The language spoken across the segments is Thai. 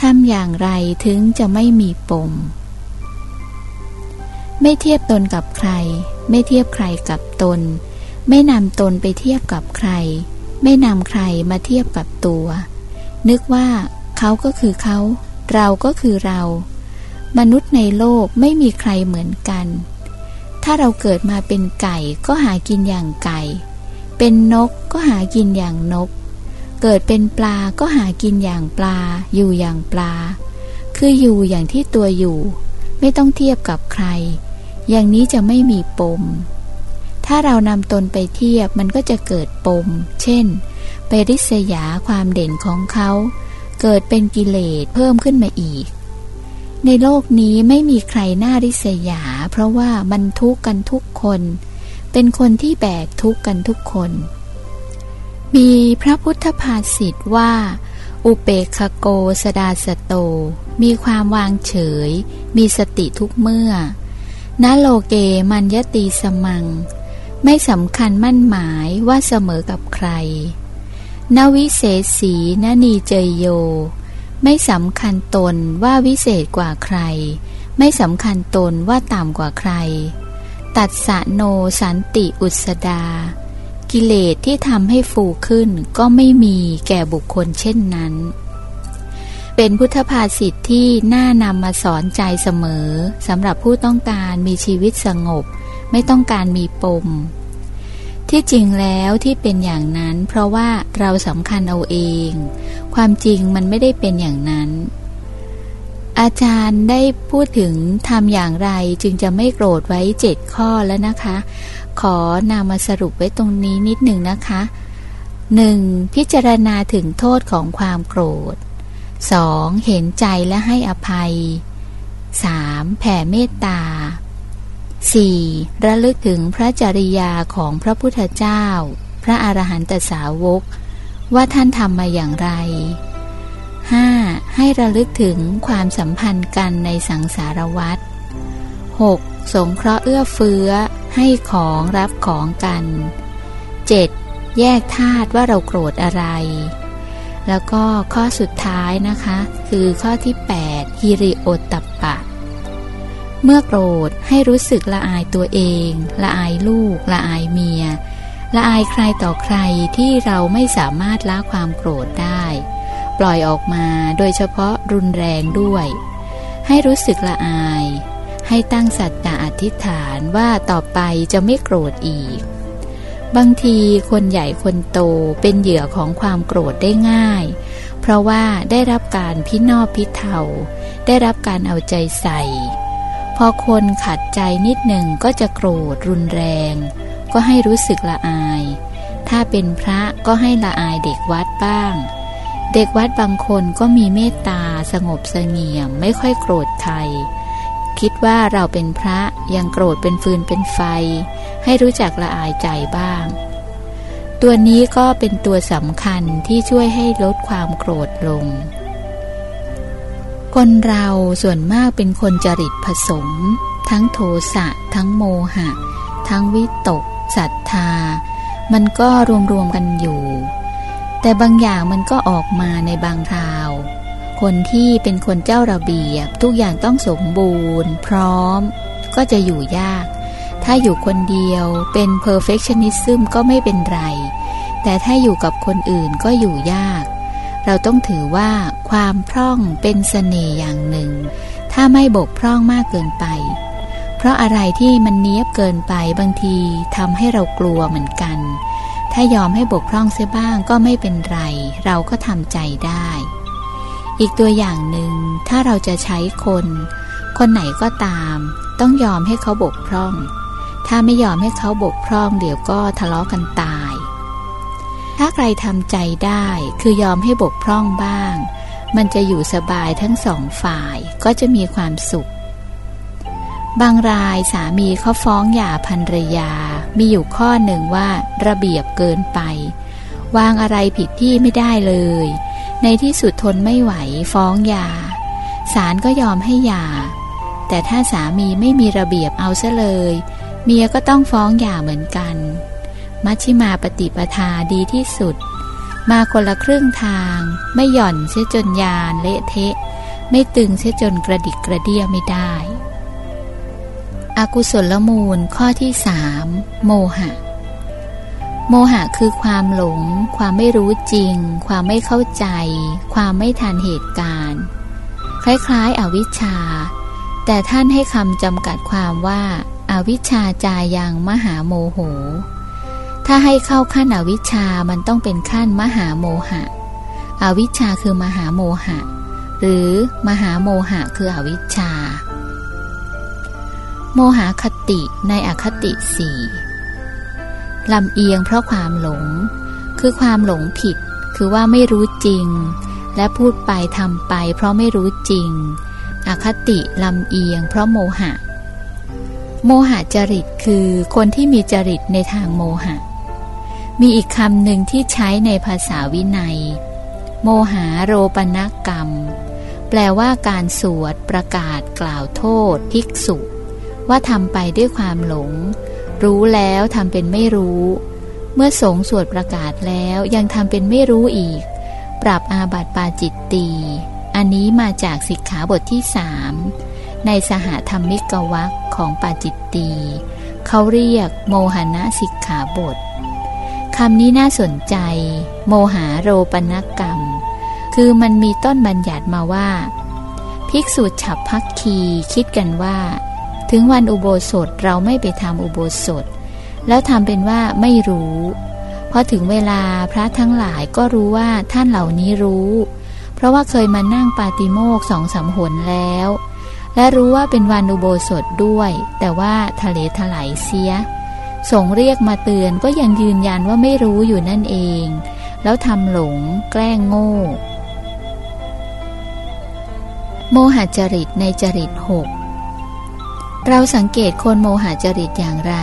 ทำอย่างไรถึงจะไม่มีปม ไม่เทียบตนกับใคร ไม่เทียบใครกับตน ไม่นำตนไปเทียบกับใคร ไม่นำใครมาเทียบกับตัว นึกว่าเขาก็คือเขา เราก็คือเรา มนุษย์ในโลกไม่มีใครเหมือนกัน ถ้าเราเกิดมาเป็นไก่ก็หากินอย่างไก่ เป็นนกก็หากินอย่างนก เกิดเป็นปลาก็หากินอย่างปลา อยู่อย่างปลา คืออยู่อย่างที่ตัวอยู่ ไม่ต้องเทียบกับใคร อย่างนี้จะไม่มีปม ถ้าเรานำตนไปเทียบมันก็จะเกิดปม เช่น ไปริษยาความเด่นของเขา เกิดเป็นกิเลสเพิ่มขึ้นมาอีก ในโลกนี้ไม่มีใครน่าริษยา เพราะว่ามันทุกข์กันทุกคน เป็นคนที่แบกทุกข์กันทุกคน มีพระพุทธภาษิตว่า อุเปกขโกสดาสโต มีความวางเฉย มีสติทุกเมื่อณโลเกมัญยตีสมัง ไม่สำคัญมั่นหมายว่าเสมอกับใคร นวิเศษสีนนีเจยโย ไม่สำคัญตนว่าวิเศษกว่าใคร ไม่สำคัญตนว่าต่ำกว่าใคร ตัดสะโนสันติอุสดา กิเลสที่ทำให้ฟูขึ้นก็ไม่มีแก่บุคคลเช่นนั้น เป็นพุทธภาษิตที่น่านำมาสอนใจเสมอสำหรับผู้ต้องการมีชีวิตสงบ ไม่ต้องการมีปม ที่จริงแล้วที่เป็นอย่างนั้น เพราะว่าเราสำคัญเอาเอง ความจริงมันไม่ได้เป็นอย่างนั้น อาจารย์ได้พูดถึงทำอย่างไรจึงจะไม่โกรธไว้เจ็ดข้อแล้วนะคะ ขอนำมาสรุปไว้ตรงนี้นิดหนึ่งนะคะ 1. พิจารณาถึงโทษของความโกรธ 2. เห็นใจและให้อภัย 3. แผ่เมตตา 4. ระลึกถึงพระจริยาของพระพุทธเจ้า พระอรหันตสาวก ว่าท่านทำมาอย่างไร 5. ให้ระลึกถึงความสัมพันธ์กันในสังสารวัฏ 6. สงเคราะห์เอื้อเฟื้อ ให้ของรับของกัน 7. แยกธาตุว่าเราโกรธอะไร แล้วก็ข้อสุดท้ายนะคะ คือข้อที่ 8 ฮิริโอตัปปะ เมื่อโกรธให้รู้สึกละอายตัวเอง ละอายลูก ละอายเมีย ละอายใครต่อใครที่เราไม่สามารถละความโกรธได้ ปล่อยออกมาโดยเฉพาะรุนแรงด้วย ให้รู้สึกละอาย ให้ตั้งสัจจะอธิษฐานว่าต่อไปจะไม่โกรธอีก บางทีคนใหญ่คนโตเป็นเหยื่อของความโกรธได้ง่าย เพราะว่าได้รับการพินอบพิเทาได้รับการเอาใจใส่ พอคนขัดใจนิดหนึ่งก็จะโกรธรุนแรง ก็ให้รู้สึกละอาย ถ้าเป็นพระก็ให้ละอายเด็กวัดบ้าง เด็กวัดบางคนก็มีเมตตาสงบเสงี่ยมไม่ค่อยโกรธใคร คิดว่าเราเป็นพระยังโกรธเป็นฟืนเป็นไฟ ให้รู้จักละอายใจบ้าง ตัวนี้ก็เป็นตัวสำคัญที่ช่วยให้ลดความโกรธลง คนเราส่วนมากเป็นคนจริตผสม ทั้งโทสะ ทั้งโมหะ ทั้งวิตกศรัทธา มันก็รวมๆกันอยู่ แต่บางอย่างมันก็ออกมาในบางคราว คนที่เป็นคนเจ้าระเบียบ ทุกอย่างต้องสมบูรณ์ พร้อม ก็จะอยู่ยาก ถ้าอยู่คนเดียวเป็น perfectionism ก็ไม่เป็นไร แต่ถ้าอยู่กับคนอื่นก็อยู่ยาก เราต้องถือว่าความพร่องเป็นสเสน่ห์อย่างหนึ่ง ถ้าไม่บกพร่องมากเกินไป เพราะอะไรที่มันเนี้ยบเกินไปบางทีทำให้เรากลัวเหมือนกัน ถ้ายอมให้บกพร่องเสียบ้างก็ไม่เป็นไร เราก็ทำใจได้ อีกตัวอย่างหนึ่งถ้าเราจะใช้คน คนไหนก็ตาม ต้องยอมให้เขาบกพร่อง ถ้าไม่ยอมให้เขาบกพร่อง เดี๋ยวก็ทะเลาะกันตาย ถ้าใครทำใจได้คือยอมให้บกพร่องบ้าง มันจะอยู่สบายทั้งสองฝ่ายก็จะมีความสุขบางรายสามีเขาฟ้องหย่าภรรยา มีอยู่ข้อหนึ่งว่าระเบียบเกินไป วางอะไรผิดที่ไม่ได้เลย ในที่สุดทนไม่ไหวฟ้องยาศาลก็ยอมให้ยา แต่ถ้าสามีไม่มีระเบียบเอาซะเลย เมียก็ต้องฟ้องหย่าเหมือนกัน มัชชิมาปฏิปทาดีที่สุด มาคนละครึ่งทาง ไม่หย่อนเสียจนยานเละเทะ ไม่ตึงเสียจนกระดิกกระเดียไม่ได้ อากุศลมูลข้อที่สามโมหะ โมหะคือความหลง ความไม่รู้จริง ความไม่เข้าใจ ความไม่ทันเหตุการณ์ คล้ายๆ อวิชชา แต่ท่านให้คำจำกัดความว่าอาวิชชาจายังมหาโมโห ถ้าให้เข้าขั้นอวิชชามันต้องเป็นขั้นมหาโมหะ อวิชชาคือมหาโมหะ หรือมหาโมหะคืออวิชชา โมหะคติในอคติสี่ลำเอียงเพราะความหลง คือความหลงผิด คือว่าไม่รู้จริง และพูดไปทำไป เพราะไม่รู้จริง อคติลำเอียง เพราะโมหะ โมหะจริตคือคนที่มีจริตในทางโมหะ มีอีกคำหนึ่งที่ใช้ในภาษาวินัย โมหาโรปนกรรม แปลว่าการสวดประกาศกล่าวโทษ ภิกษุ ว่าทำไปด้วยความหลง รู้แล้วทำเป็นไม่รู้ เมื่อสงสวดประกาศแล้วยังทำเป็นไม่รู้อีก ปรับอาบัติปาจิตตี อันนี้มาจากสิกขาบทที่สามในสหธรรมิกวักของปาจิตตีเขาเรียกโมหณะสิกขาบทคำนี้น่าสนใจ โมหาโรปนกรรม คือมันมีต้นบัญญัติมาว่า ภิกษุฉับพักคีคิดกันว่า ถึงวันอุโบสถเราไม่ไปทำอุโบสถ แล้วทำเป็นว่าไม่รู้พอถึงเวลาพระทั้งหลายก็รู้ว่าท่านเหล่านี้รู้ เพราะว่าเคยมานั่งปาติโมกสองสามหนแล้ว และรู้ว่าเป็นวันอุโบสถด้วย แต่ว่าทะเลถลายเสียสงเรียกมาเตือนก็ยังยืนยันว่าไม่รู้อยู่นั่นเอง แล้วทำหลงแกล้งโง่ โมหจริตในจริตหก เราสังเกตคนโมหะจริตอย่างไร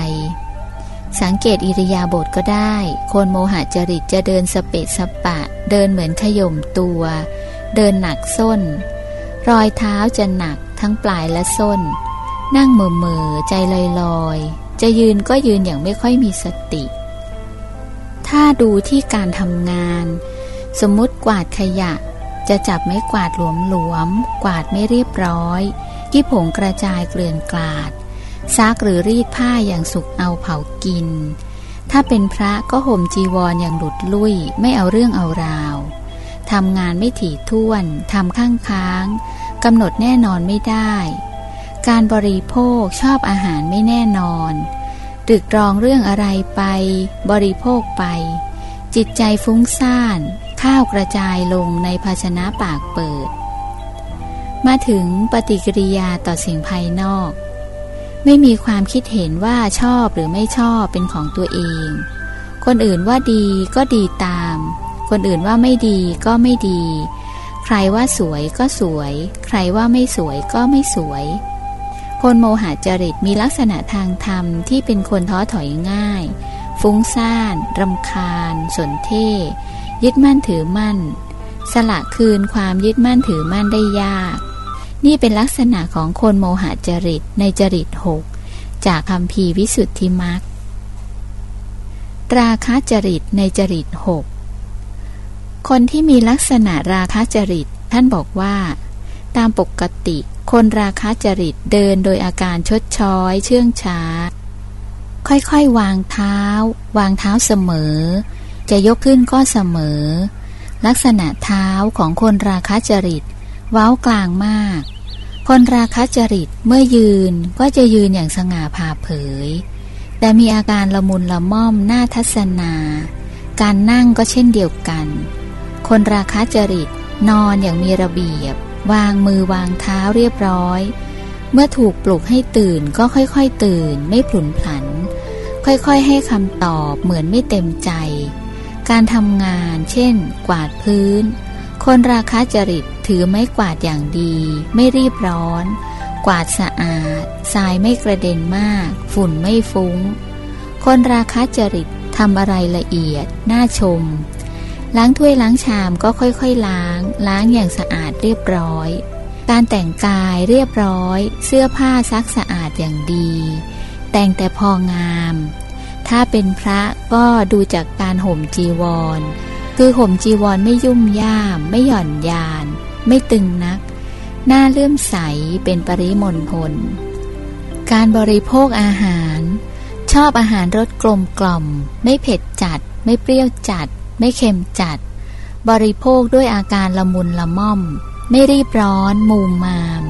สังเกตอิริยาบถก็ได้ คนโมหะจริตจะเดินสเปะสปะ เดินเหมือนขย่มตัว เดินหนักส้น รอยเท้าจะหนักทั้งปลายและส้น นั่งเมื่อเมื่อใจลอยลอยจะยืนก็ยืนอย่างไม่ค่อยมีสติ ถ้าดูที่การทำงาน สมมติกวาดขยะ จะจับไม่กวาดหลวมหลวมกวาดไม่เรียบร้อย ที่ผงกระจายเกลื่อนกลาด ซักหรือรีดผ้าอย่างสุกเอาเผากิน ถ้าเป็นพระก็ห่มจีวรออย่างหลุดลุ่ย ไม่เอาเรื่องเอาราว ทำงานไม่ถี่ถ้วน ทำข้างค้าง กำหนดแน่นอนไม่ได้ การบริโภคชอบอาหารไม่แน่นอนตรึกตรองเรื่องอะไรไป บริโภคไป จิตใจฟุ้งซ่าน ข้าวกระจายลงในภาชนะปากเปิด มาถึงปฏิกิริยาต่อสิ่งภายนอก ไม่มีความคิดเห็นว่าชอบหรือไม่ชอบเป็นของตัวเอง คนอื่นว่าดีก็ดีตาม คนอื่นว่าไม่ดีก็ไม่ดี ใครว่าสวยก็สวย ใครว่าไม่สวยก็ไม่สวย คนโมหะจริตมีลักษณะทางธรรมที่เป็นคนท้อถอยง่าย ฟุ้งซ่านรำคาญ สนเท่ยึดมั่นถือมั่น สละคืนความยึดมั่นถือมั่นได้ยาก นี่เป็นลักษณะของคนโมหะจริตในจริตหกจากคำพีวิสุทธิมักตราคาจริตในจริตหกคนที่มีลักษณะราคะจริต ท่านบอกว่า ตามปกติ คนราคะจริตเดินโดยอาการชดช้อย เชื่องช้า ค่อยๆ วางเท้า วางเท้าเสมอ จะยกขึ้นก็เสมอ ลักษณะเท้าของคนราคะจริต เว้ากลางมาก คนราคะจริตเมื่อยืนก็จะยืนอย่างสง่าผ่าเผย แต่มีอาการละมุนละม่อมหน้าทัศนา การนั่งก็เช่นเดียวกัน คนราคะจริตนอนอย่างมีระเบียบ วางมือวางเท้าเรียบร้อย เมื่อถูกปลุกให้ตื่นก็ค่อยๆตื่น ไม่ผลุนผัน ค่อยๆให้คำตอบเหมือนไม่เต็มใจ การทำงาน เช่น กวาดพื้น คนราคะจริตถือไม้กวาดอย่างดี ไม่รีบร้อน กวาดสะอาดทรายไม่กระเด็นมาก ฝุ่นไม่ฟุง้ง คนราคะจริตทำอะไรละเอียด น่าชม ล้างถ้วยล้างชามก็ค่อยๆล้าง ล้างอย่างสะอาดเรียบร้อย การแต่งกายเรียบร้อย เสื้อผ้าซักสะอาดอย่างดี แต่งแต่พองาม ถ้าเป็นพระก็ดูจากการห่มจีวร คือห่มจีวรไม่ยุ่มย่าม ไม่หย่อนยาน ไม่ตึงนัก หน้าเลื่อมใสเป็นปริมณฑลการบริโภคอาหาร ชอบอาหารรสกลมกล่อม ไม่เผ็ดจัด ไม่เปรี้ยวจัด ไม่เค็มจัด บริโภคด้วยอาการละมุนละม่อม ไม่รีบร้อนมูมมาม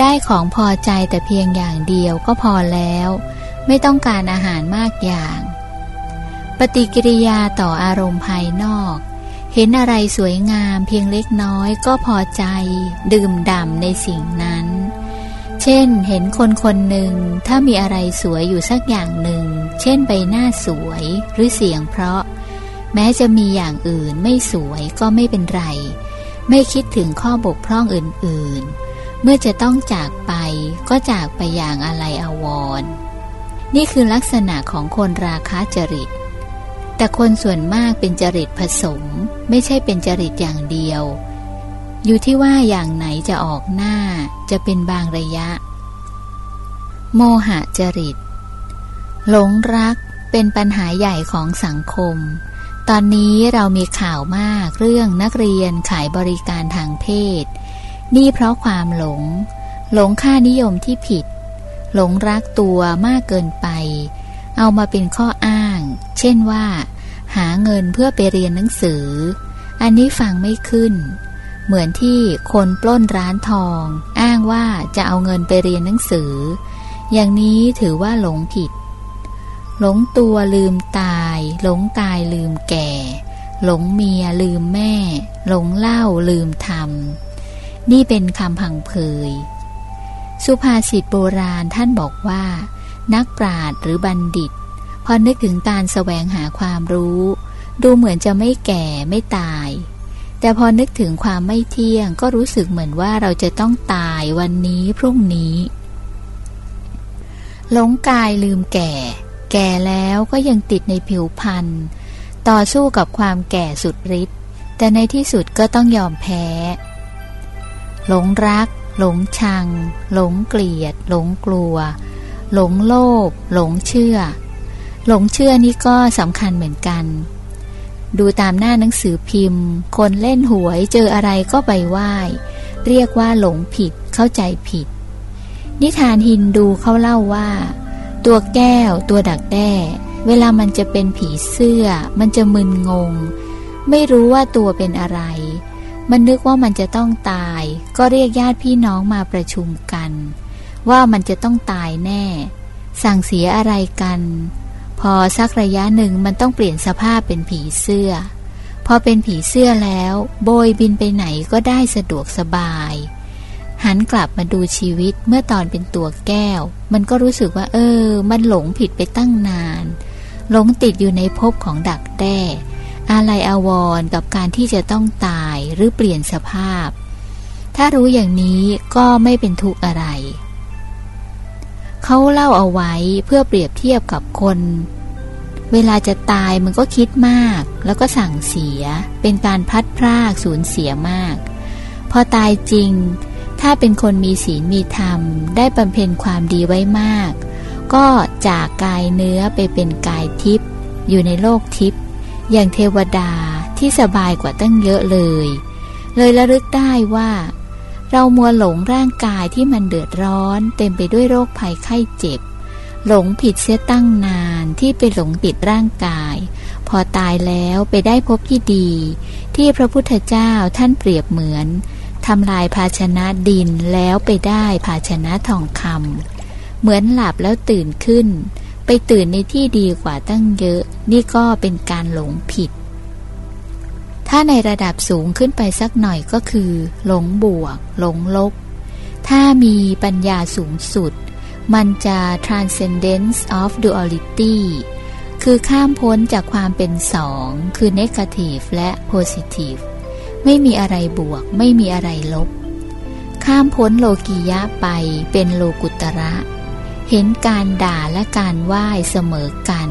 ได้ของพอใจแต่เพียงอย่างเดียวก็พอแล้ว ไม่ต้องการอาหารมากอย่าง ปฏิกิริยาต่ออารมณ์ภายนอก เห็นอะไรสวยงามเพียงเล็กน้อยก็พอใจ ดื่มด่ำในสิ่งนั้น เช่น เห็นคนคนหนึ่งถ้ามีอะไรสวยอยู่สักอย่างหนึ่ง เช่นใบหน้าสวยหรือเสียงเพราะ แม้จะมีอย่างอื่นไม่สวยก็ไม่เป็นไร ไม่คิดถึงข้อบกพร่องอื่น ๆ เมื่อจะต้องจากไปก็จากไปอย่างอะไรอาวรนี่คือลักษณะของคนราคะจริต แต่คนส่วนมากเป็นจริตผสม ไม่ใช่เป็นจริตอย่างเดียว อยู่ที่ว่าอย่างไหนจะออกหน้าจะเป็นบางระยะ โมหะจริต หลงรักเป็นปัญหาใหญ่ของสังคม ตอนนี้เรามีข่าวมากเรื่องนักเรียนขายบริการทางเพศ นี่เพราะความหลง หลงค่านิยมที่ผิด หลงรักตัวมากเกินไป เอามาเป็นข้ออ้าง เช่นว่า หาเงินเพื่อไปเรียนหนังสือ อันนี้ฟังไม่ขึ้น เหมือนที่คนปล้นร้านทอง อ้างว่าจะเอาเงินไปเรียนหนังสือ อย่างนี้ถือว่าหลงผิด หลงตัวลืมตาย หลงตายลืมแก่ หลงเมียลืมแม่ หลงเล่าลืมทำนี่เป็นคำพังเพยสุภาษิตโบราณท่านบอกว่า นักปราดหรือบัณฑิต พอนึกถึงการแสวงหาความรู้ ดูเหมือนจะไม่แก่ไม่ตาย แต่พอนึกถึงความไม่เที่ยงก็รู้สึกเหมือนว่าเราจะต้องตายวันนี้พรุ่งนี้หลงกายลืมแก่ แก่แล้วก็ยังติดในผิวพันธ์ต่อสู้กับความแก่สุดฤทธิ์แต่ในที่สุดก็ต้องยอมแพ้ หลงรัก หลงชัง หลงเกลียด หลงกลัว หลงโลภหลงเชื่อ หลงเชื่อนี่ก็สำคัญเหมือนกัน ดูตามหน้าหนังสือพิมพ์ คนเล่นหวยเจออะไรก็ไปไหว้ เรียกว่าหลงผิดเข้าใจผิด นิทานฮินดูเขาเล่าว่า ตัวแก้วตัวดักแด้ เวลามันจะเป็นผีเสื้อ มันจะมึนงง ไม่รู้ว่าตัวเป็นอะไร มันนึกว่ามันจะต้องตาย ก็เรียกญาติพี่น้องมาประชุมกัน ว่ามันจะต้องตายแน่ สั่งเสียอะไรกัน พอสักระยะหนึ่งมันต้องเปลี่ยนสภาพเป็นผีเสื้อ พอเป็นผีเสื้อแล้ว โบยบินไปไหนก็ได้สะดวกสบาย หันกลับมาดูชีวิตเมื่อตอนเป็นตัวแก้ว มันก็รู้สึกว่า เออ มันหลงผิดไปตั้งนาน หลงติดอยู่ในภพของดักแด้อะไรอาวรกับการที่จะต้องตายหรือเปลี่ยนสภาพ ถ้ารู้อย่างนี้ก็ไม่เป็นทุกข์อะไร เขาเล่าเอาไว้เพื่อเปรียบเทียบกับคน เวลาจะตายมันก็คิดมาก แล้วก็สั่งเสีย เป็นการพัดพรากสูญเสียมาก พอตายจริง ถ้าเป็นคนมีศีลมีธรรม ได้บำเพ็ญความดีไว้มาก ก็จากกายเนื้อไปเป็นกายทิพย์อยู่ในโลกทิพย์อย่างเทวดาที่สบายกว่าตั้งเยอะเลย เลยระลึกได้ว่า เรามัวหลงร่างกายที่มันเดือดร้อน เต็มไปด้วยโรคภัยไข้เจ็บ หลงผิดเสียตั้งนานที่ไปหลงติดร่างกาย พอตายแล้วไปได้พบที่ดี ที่พระพุทธเจ้าท่านเปรียบเหมือนทำลายภาชนะดินแล้วไปได้ภาชนะทองคำเหมือนหลับแล้วตื่นขึ้น ไปตื่นในที่ดีกว่าตั้งเยอะ นี่ก็เป็นการหลงผิด ถ้าในระดับสูงขึ้นไปสักหน่อยก็คือ หลงบวก หลงลบ ถ้ามีปัญญาสูงสุด มันจะ transcendence of duality คือข้ามพ้นจากความเป็นสอง คือ negative และ positive ไม่มีอะไรบวก ไม่มีอะไรลบ ข้ามพ้นโลกียะไปเป็นโลกุตระ เห็นการด่าและการไหว้เสมอกัน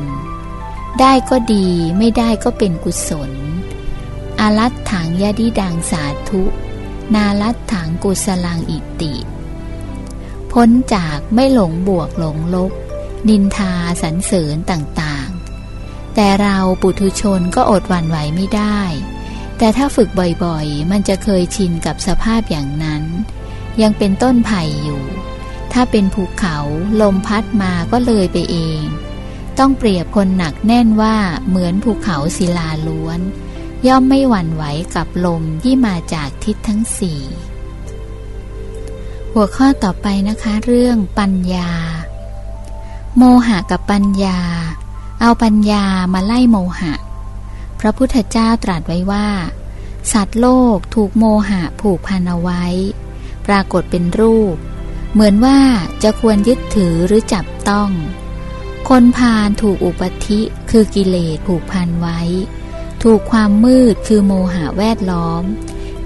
ได้ก็ดีไม่ได้ก็เป็นกุศล อาลัตถังยดิดังสาธุ นาลัตถังกุสลังอิติ พ้นจากไม่หลงบวกหลงลบ นินทาสรรเสริญต่างๆ แต่แต่เราปุถุชนก็อดหวั่นไหวไม่ได้ แต่ถ้าฝึกบ่อยๆ มันจะเคยชินกับสภาพอย่างนั้น ยังเป็นต้นไผ่อยู่ ถ้าเป็นภูเขาลมพัดมาก็เลยไปเอง ต้องเปรียบคนหนักแน่นว่าเหมือนภูเขาศิลาล้วน ย่อมไม่หวั่นไหวกับลมที่มาจากทิศทั้งสี่หัวข้อต่อไปนะคะ เรื่องปัญญา โมหะกับปัญญา เอาปัญญามาไล่โมหะ พระพุทธเจ้าตรัสไว้ว่า สัตว์โลกถูกโมหะผูกพันเอาไว้ ปรากฏเป็นรูป เหมือนว่าจะควรยึดถือหรือจับต้อง คนพาลถูกอุปธิคือกิเลสผูกพันไว้ ถูกความมืดคือโมหะแวดล้อม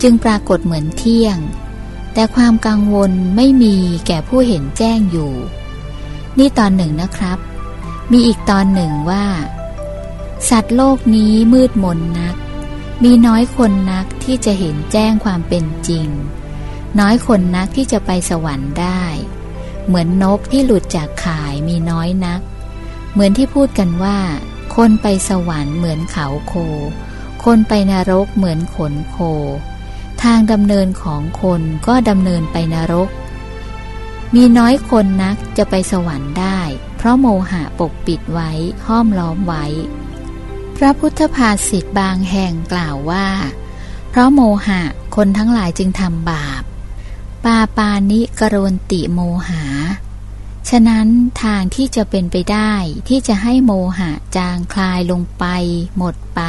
จึงปรากฏเหมือนเที่ยง แต่ความกังวลไม่มีแก่ผู้เห็นแจ้งอยู่ นี่ตอนหนึ่งนะครับ มีอีกตอนหนึ่งว่า สัตว์โลกนี้มืดมนนัก มีน้อยคนนักที่จะเห็นแจ้งความเป็นจริง น้อยคนนักที่จะไปสวรรค์ได้ เหมือนนกที่หลุดจากข่ายมีน้อยนัก เหมือนที่พูดกันว่า คนไปสวรรค์เหมือนเขาโค คนไปนรกเหมือนขนโค ทางดำเนินของคนก็ดำเนินไปนรก มีน้อยคนนักจะไปสวรรค์ได้ เพราะโมหะปกปิดไว้ห้อมล้อมไว้ พระพุทธภาษิตบางแห่งกล่าวว่า เพราะโมหะคนทั้งหลายจึงทำบาป ปาปานิกรนติโมหา ฉะนั้นทางที่จะเป็นไปได้ที่จะให้โมหะจางคลายลงไป หมดไป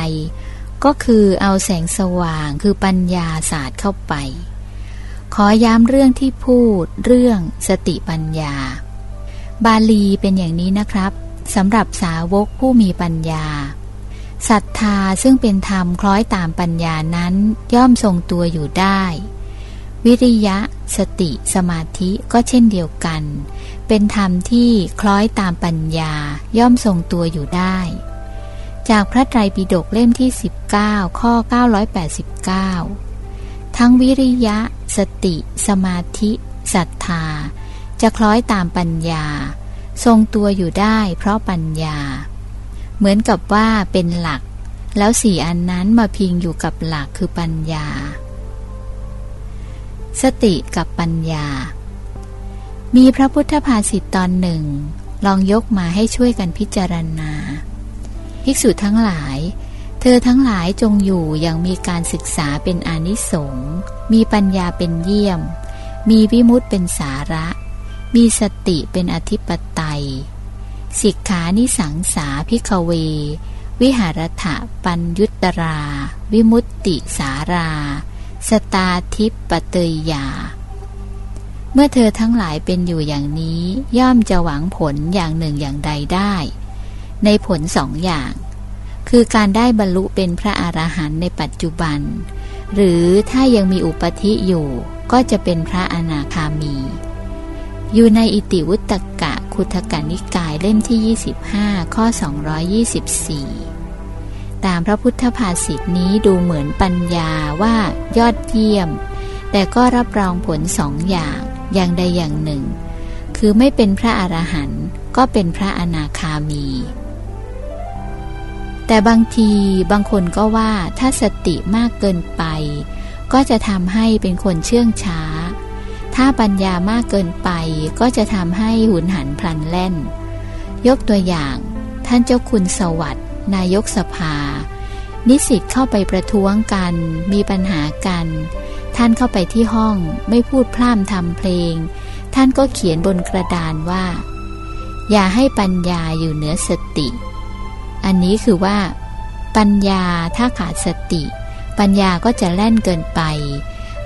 ก็คือเอาแสงสว่างคือปัญญาศาสตร์เข้าไป ขอย้ำเรื่องที่พูดเรื่องสติปัญญา บาลีเป็นอย่างนี้นะครับสำหรับสาวกผู้มีปัญญาศรัทธาซึ่งเป็นธรรมคล้อยตามปัญญานั้นย่อมทรงตัวอยู่ได้ วิริยะ สติสมาธิก็เช่นเดียวกัน เป็นธรรมที่คล้อยตามปัญญาย่อมทรงตัวอยู่ได้ จากพระไตรปิฎกเล่มที่ 19 ข้อ 989 ทั้งวิริยะ สติ สมาธิศรัทธา จะคล้อยตามปัญญา ทรงตัวอยู่ได้เพราะปัญญา เหมือนกับว่าเป็นหลัก แล้วสี่อันนั้นมาพิงอยู่กับหลักคือปัญญา สติกับปัญญา มีพระพุทธภาษิตตอนหนึ่ง ลองยกมาให้ช่วยกันพิจารณา ภิกษุทั้งหลาย เธอทั้งหลายจงอยู่อย่างมีการศึกษาเป็นอนิสงส์มีปัญญาเป็นเยี่ยม มีวิมุตเป็นสาระ มีสติเป็นอธิปไตยสิกขานิสังสาพิกเว วิหารถะปัญยุตรา วิมุตติสารา สตาทิปปเตยยา เมื่อเธอทั้งหลายเป็นอยู่อย่างนี้ ย่อมจะหวังผลอย่างหนึ่งอย่างใดได้ ในผลสองอย่าง คือการได้บรรลุเป็นพระอรหันต์ในปัจจุบัน หรือถ้ายังมีอุปธิอยู่ก็จะเป็นพระอนาคามี อยู่ในอิติวุตกะคุถกานิกายเล่มที่ 25 ข้อ 224 ตามพระพุทธภาษิตนี้ดูเหมือนปัญญาว่ายอดเยี่ยม แต่ก็รับรองผลสองอย่างอย่างใดอย่างหนึ่ง คือไม่เป็นพระอรหันต์ก็เป็นพระอนาคามี แต่บางทีบางคนก็ว่าถ้าสติมากเกินไป ก็จะทำให้เป็นคนเชื่องช้า ถ้าปัญญามากเกินไปก็จะทำให้หุนหันพลันแล่น ยกตัวอย่าง ท่านเจ้าคุณสวัสด์นายกสภา นิสิตเข้าไปประท้วงกัน มีปัญหากัน ท่านเข้าไปที่ห้องไม่พูดพร่ำทำเพลง ท่านก็เขียนบนกระดานว่า อย่าให้ปัญญาอยู่เหนือสติ อันนี้คือว่า ปัญญาถ้าขาดสติ ปัญญาก็จะแล่นเกินไป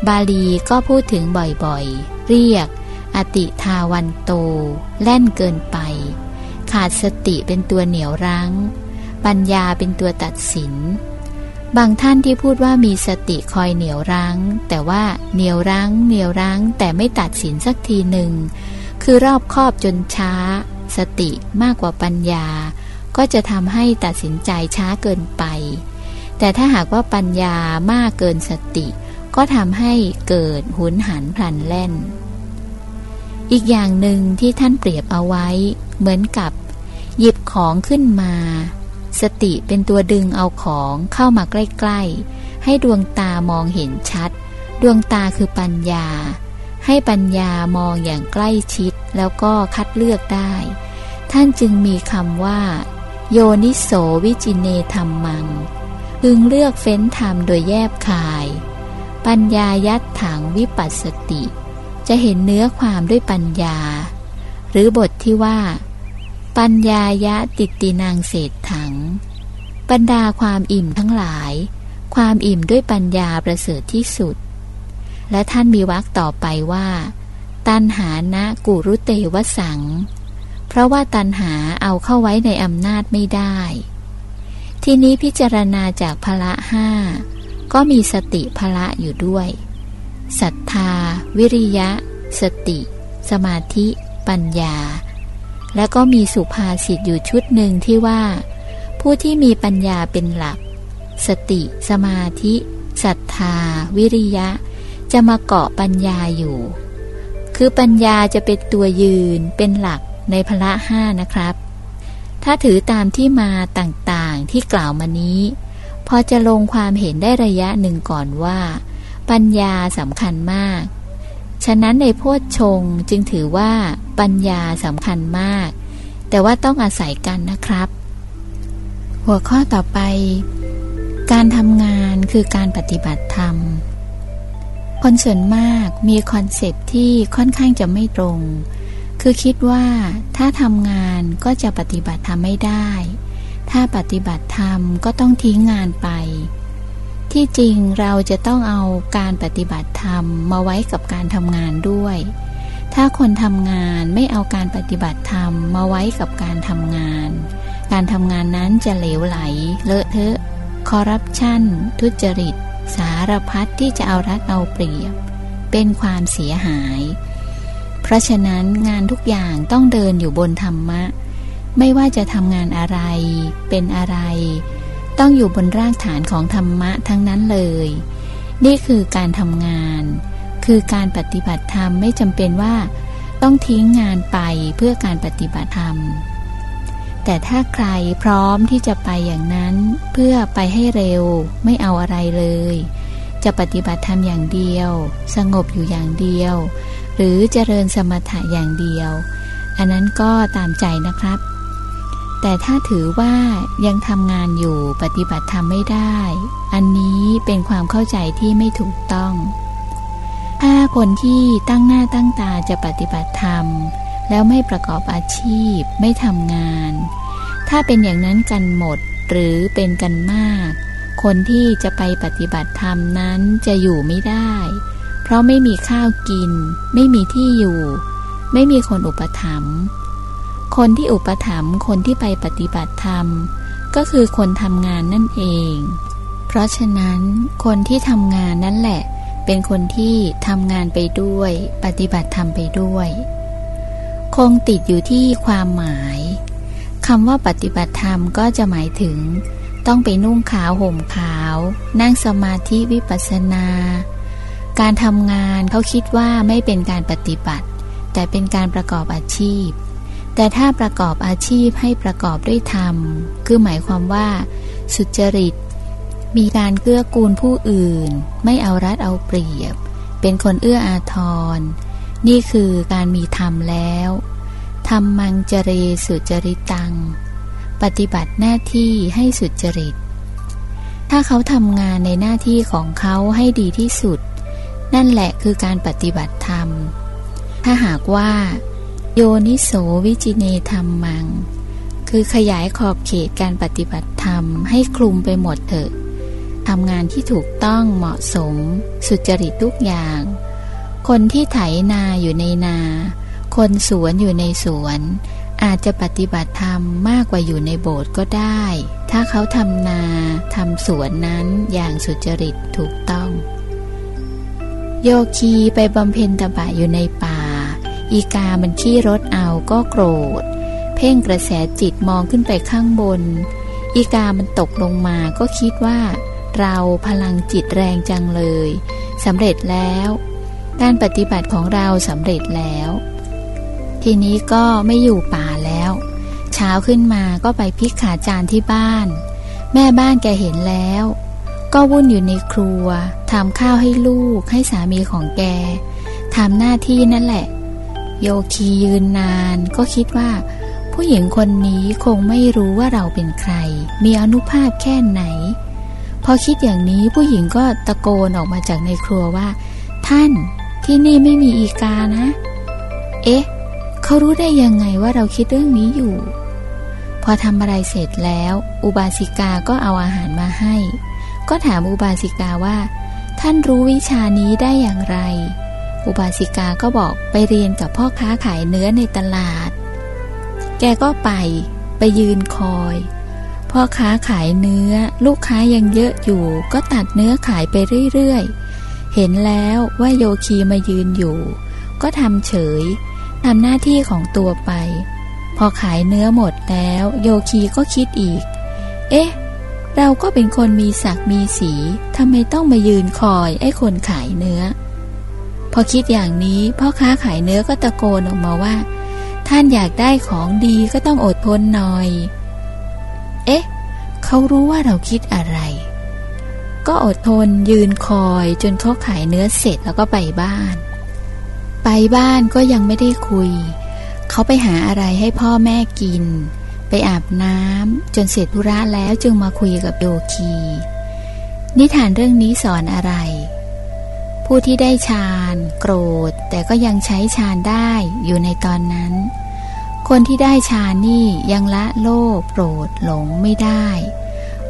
บาลีก็พูดถึงบ่อยๆ เรียก อติทาวันโต แล่นเกินไป ขาดสติเป็นตัวเหนียวรั้ง ปัญญาเป็นตัวตัดสิน บางท่านที่พูดว่ามีสติคอยเหนียวรั้ง แต่ว่าเหนียวรั้ง เหนียวรั้ง แต่ไม่ตัดสินสักทีหนึ่ง คือรอบคอบจนช้า สติมากกว่าปัญญา ก็จะทำให้ตัดสินใจช้าเกินไป แต่ถ้าหากว่าปัญญามากเกินสติ ก็ทำให้เกิดหุนหันพลันแล่น อีกอย่างหนึ่งที่ท่านเปรียบเอาไว้ เหมือนกับ หยิบของขึ้นมา สติเป็นตัวดึงเอาของเข้ามาใกล้ ๆ ให้ดวงตามองเห็นชัด ดวงตาคือปัญญา ให้ปัญญามองอย่างใกล้ชิดแล้วก็คัดเลือกได้ ท่านจึงมีคำว่า โยนิโสวิจิเนธรรมังพึงเลือกเฟ้นธรรมโดยแยบคาย ปัญญายัดถังวิปัสสติ จะเห็นเนื้อความด้วยปัญญา หรือบทที่ว่า ปัญญายะติตินางเศษถัง บรรดาความอิ่มทั้งหลาย ความอิ่มด้วยปัญญาประเสริฐที่สุด และท่านมีวรรคต่อไปว่า ตันหานะกุรุเตวสัง เพราะว่าตันหาเอาเข้าไว้ในอำนาจไม่ได้ ทีนี้พิจารณาจากพละห้าก็มีสติพละอยู่ด้วยศรัทธา วิริยะ สติ สมาธิ ปัญญา แล้วก็มีสุภาษิตอยู่ชุดหนึ่งที่ว่า ผู้ที่มีปัญญาเป็นหลัก สติ สมาธิศรัทธา วิริยะ จะมาเกาะปัญญาอยู่ คือปัญญาจะเป็นตัวยืนเป็นหลักในพละห้านะครับ ถ้าถือตามที่มาต่างๆที่กล่าวมานี้ พอจะลงความเห็นได้ระยะหนึ่งก่อนว่า ปัญญาสำคัญมาก ฉะนั้นในโพชฌงจึงถือว่าปัญญาสำคัญมาก แต่ว่าต้องอาศัยกันนะครับ หัวข้อต่อไป การทำงานคือการปฏิบัติธรรม คนส่วนมากมีคอนเซปที่ค่อนข้างจะไม่ตรง คือคิดว่าถ้าทำงานก็จะปฏิบัติธรรมไม่ได้ ถ้าปฏิบัติธรรมก็ต้องทิ้งงานไป ที่จริงเราจะต้องเอาการปฏิบัติธรรมมาไว้กับการทำงานด้วย ถ้าคนทำงานไม่เอาการปฏิบัติธรรมมาไว้กับการทำงาน การทำงานนั้นจะเหลวไหล เลอะเทอะ คอร์รัปชันทุจริต สารพัดที่จะเอารัดเอาเปรียบ เป็นความเสียหาย เพราะฉะนั้นงานทุกอย่างต้องเดินอยู่บนธรรมะ ไม่ว่าจะทำงานอะไร เป็นอะไร ต้องอยู่บนรากฐานของธรรมะทั้งนั้นเลย นี่คือการทำงาน คือการปฏิบัติธรรมไม่จำเป็นว่า ต้องทิ้งงานไปเพื่อการปฏิบัติธรรม แต่ถ้าใครพร้อมที่จะไปอย่างนั้น เพื่อไปให้เร็วไม่เอาอะไรเลย จะปฏิบัติธรรมอย่างเดียว สงบอยู่อย่างเดียว หรือเจริญสมถะอย่างเดียว อันนั้นก็ตามใจนะครับ แต่ถ้าถือว่ายังทำงานอยู่ปฏิบัติธรรมไม่ได้ อันนี้เป็นความเข้าใจที่ไม่ถูกต้อง ถ้าคนที่ตั้งหน้าตั้งตาจะปฏิบัติธรรม แล้วไม่ประกอบอาชีพ ไม่ทำงาน ถ้าเป็นอย่างนั้นกันหมดหรือเป็นกันมาก คนที่จะไปปฏิบัติธรรมนั้นจะอยู่ไม่ได้ เพราะไม่มีข้าวกิน ไม่มีที่อยู่ ไม่มีคนอุปถัมภ์ คนที่อุปถัมภ์คนที่ไปปฏิบัติธรรม ก็คือคนทำงานนั่นเอง เพราะฉะนั้นคนที่ทำงานนั่นแหละ เป็นคนที่ทำงานไปด้วย ปฏิบัติธรรมไปด้วย คงติดอยู่ที่ความหมายคำว่าปฏิบัติธรรมก็จะหมายถึง ต้องไปนุ่งขาวห่มขาว นั่งสมาธิวิปัสสนา การทำงานเขาคิดว่าไม่เป็นการปฏิบัติ แต่เป็นการประกอบอาชีพ แต่ถ้าประกอบอาชีพให้ประกอบด้วยธรรม คือหมายความว่า สุจริต มีการเกื้อกูลผู้อื่น ไม่เอารัดเอาเปรียบ เป็นคนเอื้ออาทร นี่คือการมีธรรมแล้วธรรมมังจเรสุจริตัง ปฏิบัติหน้าที่ให้สุจริต ถ้าเขาทำงานในหน้าที่ของเขาให้ดีที่สุด นั่นแหละคือการปฏิบัติธรรม ถ้าหากว่า โยนิโสวิจิเนธรรมมัง คือขยายขอบเขตการปฏิบัติธรรมให้คลุมไปหมดเถอะทำงานที่ถูกต้องเหมาะสม สุจริตทุกอย่าง คนที่ไถนาอยู่ในนา คนสวนอยู่ในสวน อาจจะปฏิบัติธรรมมากกว่าอยู่ในโบสถ์ก็ได้ ถ้าเขาทำนาทำสวนนั้นอย่างสุจริตถูกต้อง โยคีไปบำเพ็ญตบะอยู่ในป่า อีกามันขี้รถเอาก็โกรธ เพ่งกระแสจิตมองขึ้นไปข้างบน อีกามันตกลงมาก็คิดว่า เราพลังจิตแรงจังเลยสำเร็จแล้ว การปฏิบัติของเราสำเร็จแล้ว ทีนี้ก็ไม่อยู่ป่าแล้ว เช้าขึ้นมาก็ไปพิกขาจานที่บ้าน แม่บ้านแกเห็นแล้ว ก็วุ่นอยู่ในครัวทำข้าวให้ลูกให้สามีของแกทำหน้าที่นั่นแหละ โยคียืนนาน ก็คิดว่า ผู้หญิงคนนี้คงไม่รู้ว่าเราเป็นใคร มีอนุภาพแค่ไหน พอคิดอย่างนี้ผู้หญิงก็ตะโกนออกมาจากในครัวว่า ท่านที่นี่ไม่มีอีกานะ เอ๊ะ เขารู้ได้ยังไงว่าเราคิดเรื่องนี้อยู่ พอทำอะไรเสร็จแล้ว อุบาสิกาก็เอาอาหารมาให้ ก็ถามอุบาสิกาว่า ท่านรู้วิชานี้ได้อย่างไร อุบาสิกาก็บอกไปเรียนกับพ่อค้าขายเนื้อในตลาด แกก็ไปไปยืนคอย พ่อค้าขายเนื้อ ลูกค้ายังเยอะอยู่ ก็ตัดเนื้อขายไปเรื่อยๆ เห็นแล้วว่าโยคีมายืนอยู่ ก็ทำเฉยทำหน้าที่ของตัวไป พอขายเนื้อหมดแล้ว โยคีก็คิดอีก เอ๊ะ เราก็เป็นคนมีศักดิ์มีสีทำไมต้องมายืนคอยไอ้คนขายเนื้อ พอคิดอย่างนี้พ่อค้าขายเนื้อก็ตะโกนออกมาว่า ท่านอยากได้ของดีก็ต้องอดทนหน่อย เอ๊ะ เขารู้ว่าเราคิดอะไร ก็อดทนยืนคอยจนเขาขายเนื้อเสร็จแล้วก็ไปบ้าน ไปบ้านก็ยังไม่ได้คุย เขาไปหาอะไรให้พ่อแม่กิน ไปอาบน้ำจนเสร็จธุระแล้วจึงมาคุยกับโยคี นิทานเรื่องนี้สอนอะไร ผู้ที่ได้ฌานโกรธ แต่ก็ยังใช้ฌานได้อยู่ในตอนนั้น คนที่ได้ฌานนี่ยังละโลภโกรธหลงไม่ได้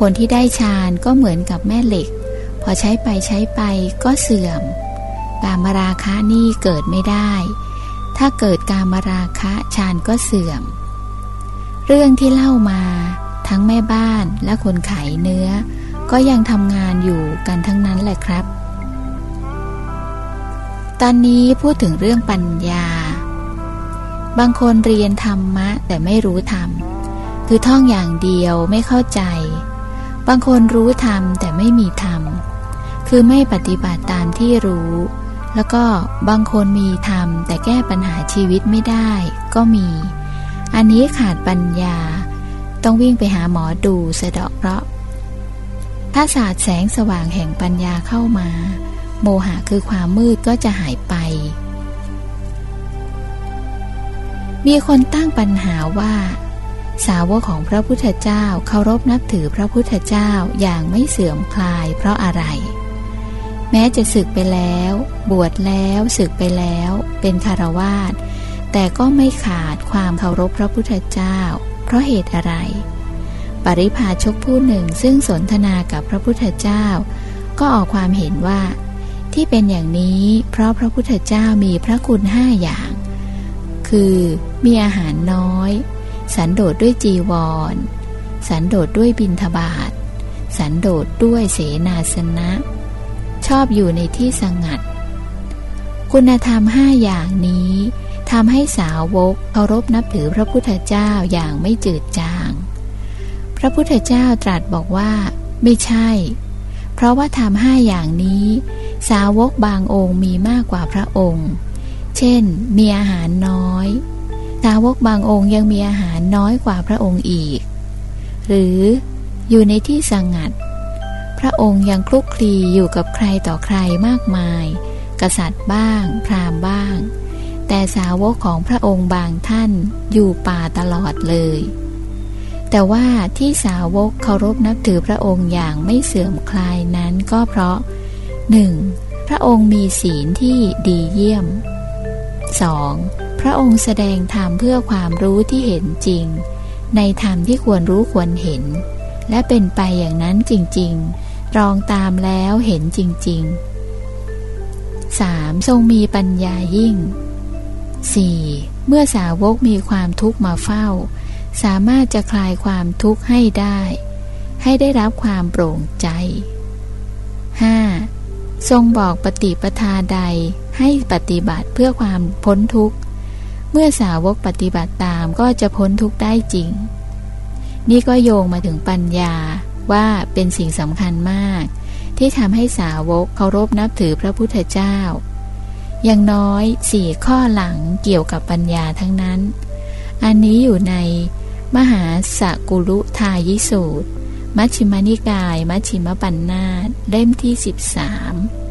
คนที่ได้ฌานก็เหมือนกับแม่เหล็ก พอใช้ไปใช้ไปก็เสื่อม กามราคะนี่เกิดไม่ได้ ถ้าเกิดกามราคะฌานก็เสื่อม เรื่องที่เล่ามาทั้งแม่บ้านและคนขายเนื้อ ก็ยังทำงานอยู่กันทั้งนั้นแหละครับ ตอนนี้พูดถึงเรื่องปัญญา บางคนเรียนธรรมะแต่ไม่รู้ธรรม คือท่องอย่างเดียวไม่เข้าใจ บางคนรู้ธรรมแต่ไม่มีธรรม คือไม่ปฏิบัติตามที่รู้ แล้วก็บางคนมีธรรมแต่แก้ปัญหาชีวิตไม่ได้ ก็มี อันนี้ขาดปัญญา ต้องวิ่งไปหาหมอดูเสดาะเพราะถ้าศาสตร์แสงสว่างแห่งปัญญาเข้ามา โมหะคือความมืดก็จะหายไป มีคนตั้งปัญหาว่า สาวกของพระพุทธเจ้าเคารพนับถือพระพุทธเจ้าอย่างไม่เสื่อมคลายเพราะอะไร แม้จะศึกไปแล้ว บวชแล้วศึกไปแล้ว เป็นคารวาสแต่ก็ไม่ขาดความเคารพพระพุทธเจ้า เพราะเหตุอะไร ปริพาชกผู้หนึ่งซึ่งสนทนากับพระพุทธเจ้า ก็ออกความเห็นว่า ที่เป็นอย่างนี้เพราะพระพุทธเจ้ามีพระคุณห้าอย่าง คือมีอาหารน้อย สันโดษด้วยจีวร สันโดษด้วยบินทบาท สันโดษด้วยเสนาสนะ ชอบอยู่ในที่สงัด คุณธรรมห้าอย่างนี้ทำให้สาวกเคารพนับถือพระพุทธเจ้าอย่างไม่จืดจาง พระพุทธเจ้าตรัสบอกว่า ไม่ใช่ เพราะว่าทำห้าอย่างนี้ สาวกบางองค์มีมากกว่าพระองค์ เช่น มีอาหารน้อย สาวกบางองค์ยังมีอาหารน้อยกว่าพระองค์อีก หรืออยู่ในที่สงัด พระองค์ยังคลุกคลีอยู่กับใครต่อใครมากมาย กษัตริย์บ้าง พราหมณ์บ้าง แต่สาวกของพระองค์บางท่านอยู่ป่าตลอดเลย แต่ว่าที่สาวกเคารพนับถือพระองค์อย่างไม่เสื่อมคลายนั้นก็เพราะ 1. พระองค์มีศีลที่ดีเยี่ยม 2. พระองค์แสดงธรรมเพื่อความรู้ที่เห็นจริง ในธรรมที่ควรรู้ควรเห็น และเป็นไปอย่างนั้นจริงๆ รองตามแล้วเห็นจริง ๆ 3. ทรงมีปัญญายิ่ง 4. เมื่อสาวกมีความทุกข์มาเฝ้า สามารถจะคลายความทุกข์ให้ได้ ให้ได้รับความโปร่งใจ 5. ทรงบอกปฏิปทาใดให้ปฏิบัติเพื่อความพ้นทุกข์ เมื่อสาวกปฏิบัติตามก็จะพ้นทุกข์ได้จริง นี่ก็โยงมาถึงปัญญาว่าเป็นสิ่งสำคัญมาก ที่ทำให้สาวกเคารพนับถือพระพุทธเจ้า อย่างน้อยสี่ข้อหลังเกี่ยวกับปัญญาทั้งนั้น อันนี้อยู่ในมหาสกุลุทายิสูตร มัชฌิมานิกาย มัชฌิมปัญนาตเล่มที่ 13